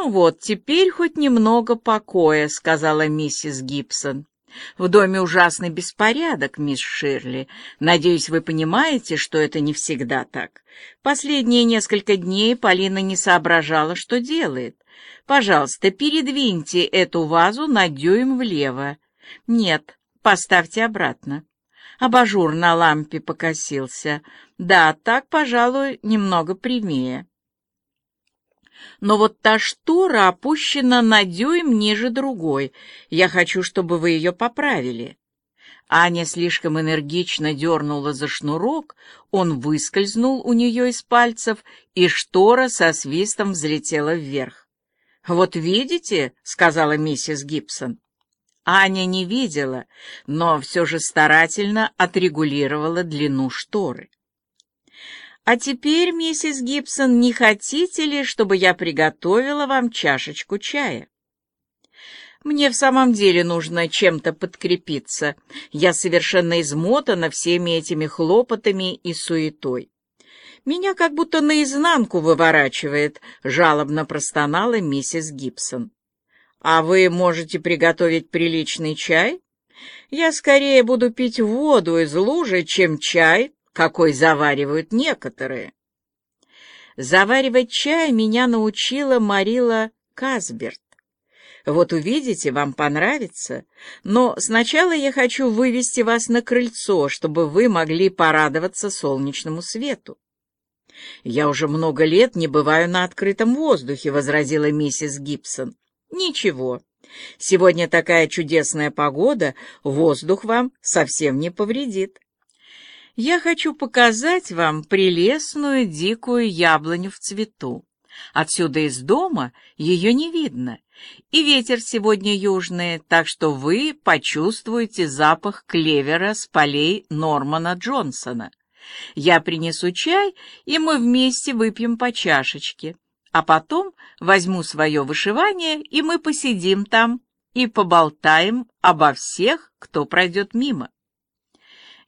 «Ну вот, теперь хоть немного покоя», — сказала миссис Гибсон. «В доме ужасный беспорядок, мисс Ширли. Надеюсь, вы понимаете, что это не всегда так. Последние несколько дней Полина не соображала, что делает. Пожалуйста, передвиньте эту вазу на дюйм влево. Нет, поставьте обратно». Абажур на лампе покосился. «Да, так, пожалуй, немного прямее» но вот та штора опущена на дюйм ниже другой. Я хочу, чтобы вы ее поправили». Аня слишком энергично дернула за шнурок, он выскользнул у нее из пальцев, и штора со свистом взлетела вверх. «Вот видите», — сказала миссис Гибсон. Аня не видела, но все же старательно отрегулировала длину шторы. «А теперь, миссис Гибсон, не хотите ли, чтобы я приготовила вам чашечку чая?» «Мне в самом деле нужно чем-то подкрепиться. Я совершенно измотана всеми этими хлопотами и суетой. Меня как будто наизнанку выворачивает», — жалобно простонала миссис Гибсон. «А вы можете приготовить приличный чай? Я скорее буду пить воду из лужи, чем чай, какой заваривают некоторые. Заваривать чай меня научила Марила Казберт. Вот увидите, вам понравится. Но сначала я хочу вывести вас на крыльцо, чтобы вы могли порадоваться солнечному свету. «Я уже много лет не бываю на открытом воздухе», — возразила миссис Гибсон. «Ничего. Сегодня такая чудесная погода, воздух вам совсем не повредит». Я хочу показать вам прелестную дикую яблоню в цвету. Отсюда из дома ее не видно, и ветер сегодня южный, так что вы почувствуете запах клевера с полей Нормана Джонсона. Я принесу чай, и мы вместе выпьем по чашечке, а потом возьму свое вышивание, и мы посидим там и поболтаем обо всех, кто пройдет мимо.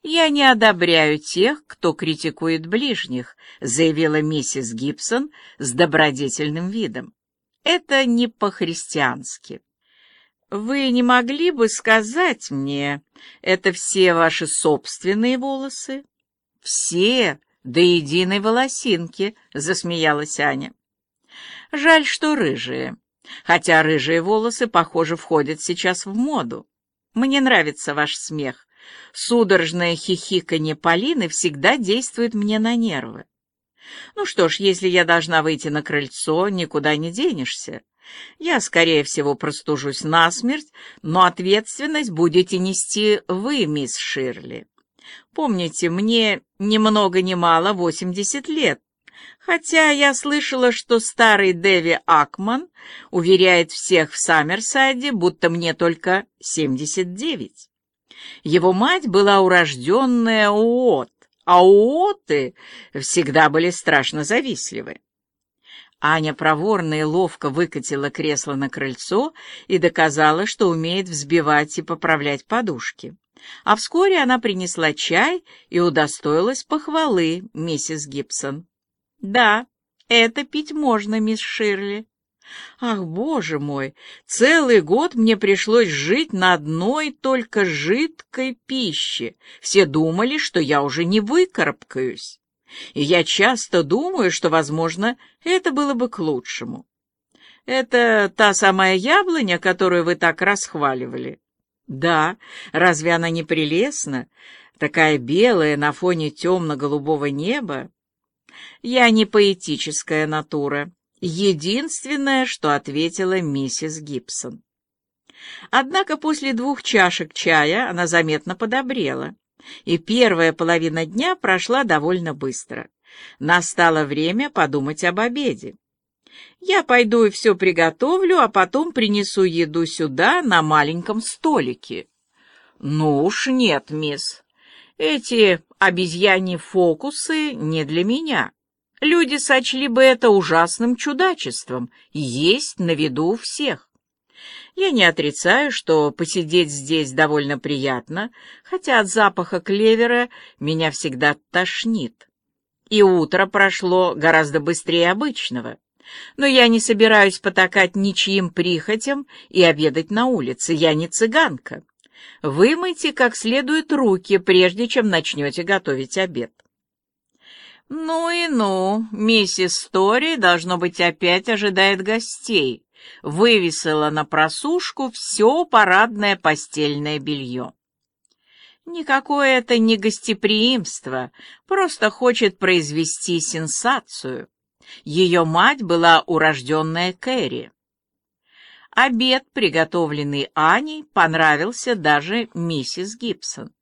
«Я не одобряю тех, кто критикует ближних», заявила миссис Гибсон с добродетельным видом. «Это не по-христиански». «Вы не могли бы сказать мне, это все ваши собственные волосы?» «Все, до единой волосинки», — засмеялась Аня. «Жаль, что рыжие, хотя рыжие волосы, похоже, входят сейчас в моду. Мне нравится ваш смех, Судорожное хихиканье Полины всегда действует мне на нервы. Ну что ж, если я должна выйти на крыльцо, никуда не денешься. Я, скорее всего, простужусь насмерть, но ответственность будете нести вы, мисс Ширли. Помните, мне ни много ни мало восемьдесят лет, хотя я слышала, что старый Дэви Акман уверяет всех в Саммерсайде, будто мне только семьдесят девять. Его мать была урожденная Уот, а Уоты всегда были страшно завистливы. Аня проворно и ловко выкатила кресло на крыльцо и доказала, что умеет взбивать и поправлять подушки. А вскоре она принесла чай и удостоилась похвалы миссис Гибсон. «Да, это пить можно, мисс Ширли. Ах, боже мой, целый год мне пришлось жить на одной только жидкой пище. Все думали, что я уже не выкарабкаюсь. И я часто думаю, что, возможно, это было бы к лучшему. Это та самая яблоня, которую вы так расхваливали? Да, разве она не прелестна? Такая белая на фоне темно-голубого неба. Я не поэтическая натура. Единственное, что ответила миссис Гибсон. Однако после двух чашек чая она заметно подобрела, и первая половина дня прошла довольно быстро. Настало время подумать об обеде. Я пойду и все приготовлю, а потом принесу еду сюда на маленьком столике. Ну уж нет, мисс. Эти обезьяни фокусы не для меня. Люди сочли бы это ужасным чудачеством, есть на виду у всех. Я не отрицаю, что посидеть здесь довольно приятно, хотя от запаха клевера меня всегда тошнит. И утро прошло гораздо быстрее обычного. Но я не собираюсь потакать ничьим прихотям и обедать на улице. Я не цыганка. Вымойте как следует руки, прежде чем начнете готовить обед. Ну и ну, миссис Стори, должно быть, опять ожидает гостей. Вывесила на просушку все парадное постельное белье. Никакое это не гостеприимство, просто хочет произвести сенсацию. Ее мать была урожденная Кэрри. Обед, приготовленный Аней, понравился даже миссис Гибсон.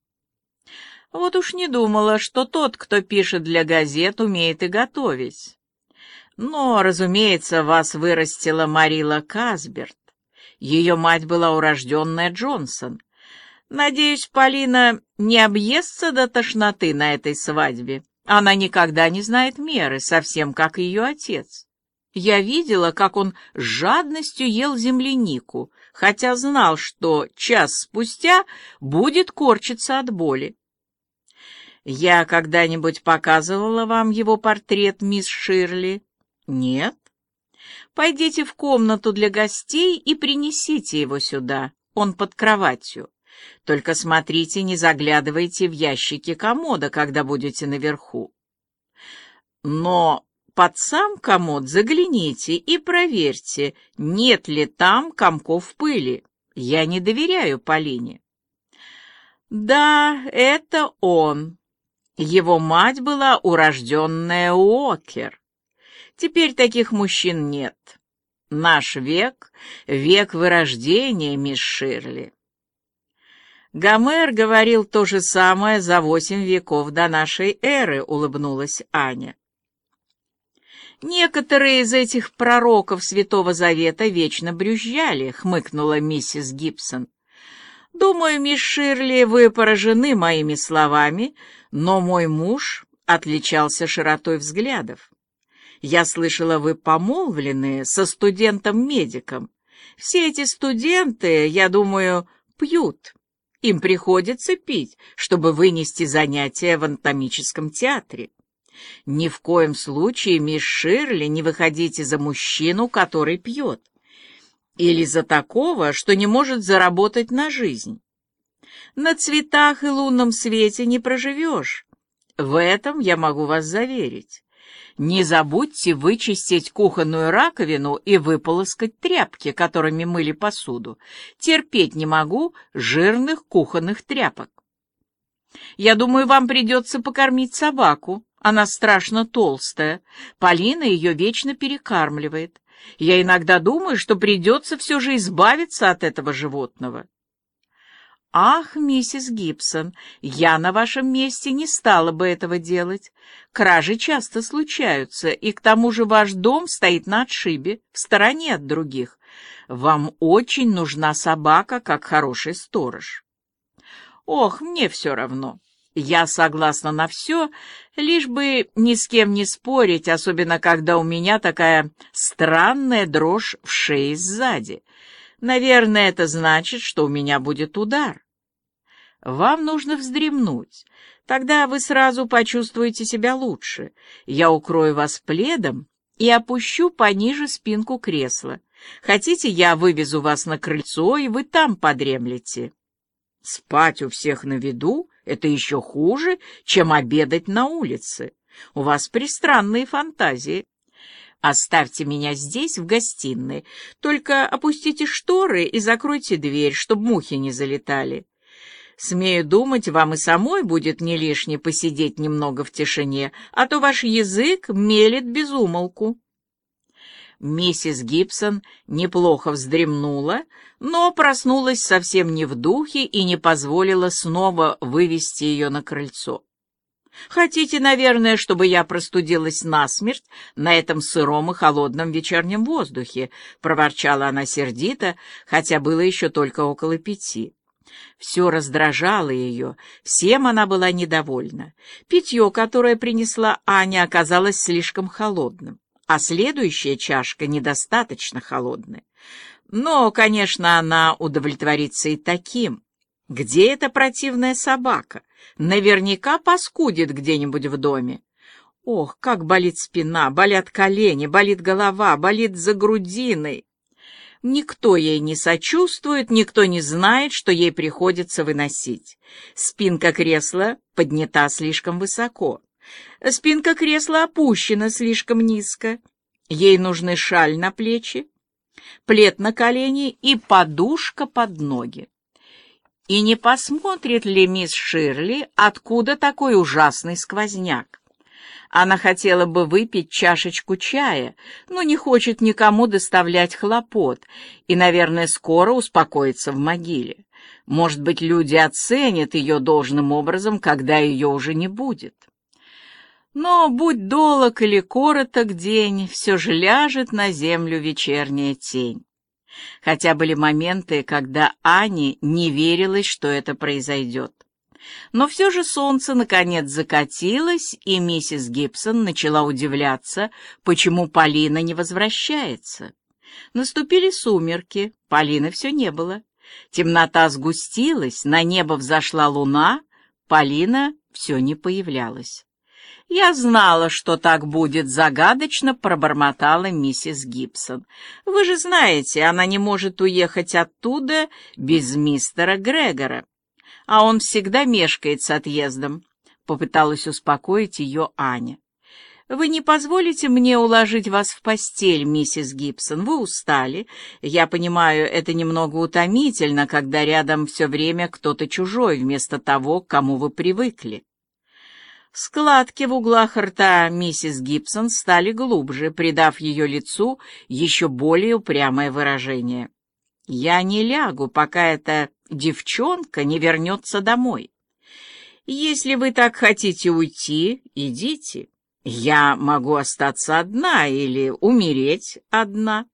Вот уж не думала, что тот, кто пишет для газет, умеет и готовить. Но, разумеется, вас вырастила Марила Касберт. Ее мать была урожденная Джонсон. Надеюсь, Полина не объестся до тошноты на этой свадьбе. Она никогда не знает меры, совсем как ее отец. Я видела, как он с жадностью ел землянику, хотя знал, что час спустя будет корчиться от боли. Я когда-нибудь показывала вам его портрет, мисс Ширли? Нет? Пойдите в комнату для гостей и принесите его сюда. Он под кроватью. Только смотрите, не заглядывайте в ящики комода, когда будете наверху. Но под сам комод загляните и проверьте, нет ли там комков пыли. Я не доверяю Полине. Да, это он. Его мать была урожденная Уокер. Теперь таких мужчин нет. Наш век — век вырождения, мисс Ширли. Гомер говорил то же самое за восемь веков до нашей эры, улыбнулась Аня. Некоторые из этих пророков Святого Завета вечно брюзжали, хмыкнула миссис Гибсон. Думаю, мисс Ширли, вы поражены моими словами, но мой муж отличался широтой взглядов. Я слышала, вы помолвлены со студентом-медиком. Все эти студенты, я думаю, пьют. Им приходится пить, чтобы вынести занятия в анатомическом театре. Ни в коем случае, мисс Ширли, не выходите за мужчину, который пьет. Или за такого, что не может заработать на жизнь. На цветах и лунном свете не проживешь. В этом я могу вас заверить. Не забудьте вычистить кухонную раковину и выполоскать тряпки, которыми мыли посуду. Терпеть не могу жирных кухонных тряпок. Я думаю, вам придется покормить собаку. Она страшно толстая. Полина ее вечно перекармливает. Я иногда думаю, что придется все же избавиться от этого животного. «Ах, миссис Гибсон, я на вашем месте не стала бы этого делать. Кражи часто случаются, и к тому же ваш дом стоит на отшибе, в стороне от других. Вам очень нужна собака, как хороший сторож». «Ох, мне все равно. Я согласна на все, лишь бы ни с кем не спорить, особенно когда у меня такая странная дрожь в шее сзади». Наверное, это значит, что у меня будет удар. Вам нужно вздремнуть. Тогда вы сразу почувствуете себя лучше. Я укрою вас пледом и опущу пониже спинку кресла. Хотите, я вывезу вас на крыльцо, и вы там подремлете? Спать у всех на виду — это еще хуже, чем обедать на улице. У вас пристранные фантазии. Оставьте меня здесь, в гостиной. Только опустите шторы и закройте дверь, чтобы мухи не залетали. Смею думать, вам и самой будет не лишне посидеть немного в тишине, а то ваш язык мелет без умолку. Миссис Гибсон неплохо вздремнула, но проснулась совсем не в духе и не позволила снова вывести ее на крыльцо. Хотите, наверное, чтобы я простудилась насмерть на этом сыром и холодном вечернем воздухе, проворчала она сердито, хотя было еще только около пяти. Все раздражало ее, всем она была недовольна. Питье, которое принесла Аня, оказалось слишком холодным, а следующая чашка недостаточно холодная. Но, конечно, она удовлетворится и таким. Где эта противная собака? Наверняка паскудит где-нибудь в доме. Ох, как болит спина, болят колени, болит голова, болит за грудиной. Никто ей не сочувствует, никто не знает, что ей приходится выносить. Спинка кресла поднята слишком высоко. Спинка кресла опущена слишком низко. Ей нужны шаль на плечи, плед на колени и подушка под ноги. И не посмотрит ли мисс Ширли, откуда такой ужасный сквозняк? Она хотела бы выпить чашечку чая, но не хочет никому доставлять хлопот и, наверное, скоро успокоится в могиле. Может быть, люди оценят ее должным образом, когда ее уже не будет. Но, будь долог или короток день, все же ляжет на землю вечерняя тень. Хотя были моменты, когда Ане не верилось, что это произойдет. Но все же солнце наконец закатилось, и миссис Гибсон начала удивляться, почему Полина не возвращается. Наступили сумерки, Полины все не было. Темнота сгустилась, на небо взошла луна, Полина все не появлялась. «Я знала, что так будет загадочно», — пробормотала миссис Гибсон. «Вы же знаете, она не может уехать оттуда без мистера Грегора а он всегда мешкает с отъездом», — попыталась успокоить ее Аня. «Вы не позволите мне уложить вас в постель, миссис Гибсон? Вы устали. Я понимаю, это немного утомительно, когда рядом все время кто-то чужой, вместо того, к кому вы привыкли». Складки в углах рта миссис Гибсон стали глубже, придав ее лицу еще более упрямое выражение. «Я не лягу, пока эта девчонка не вернется домой. Если вы так хотите уйти, идите. Я могу остаться одна или умереть одна.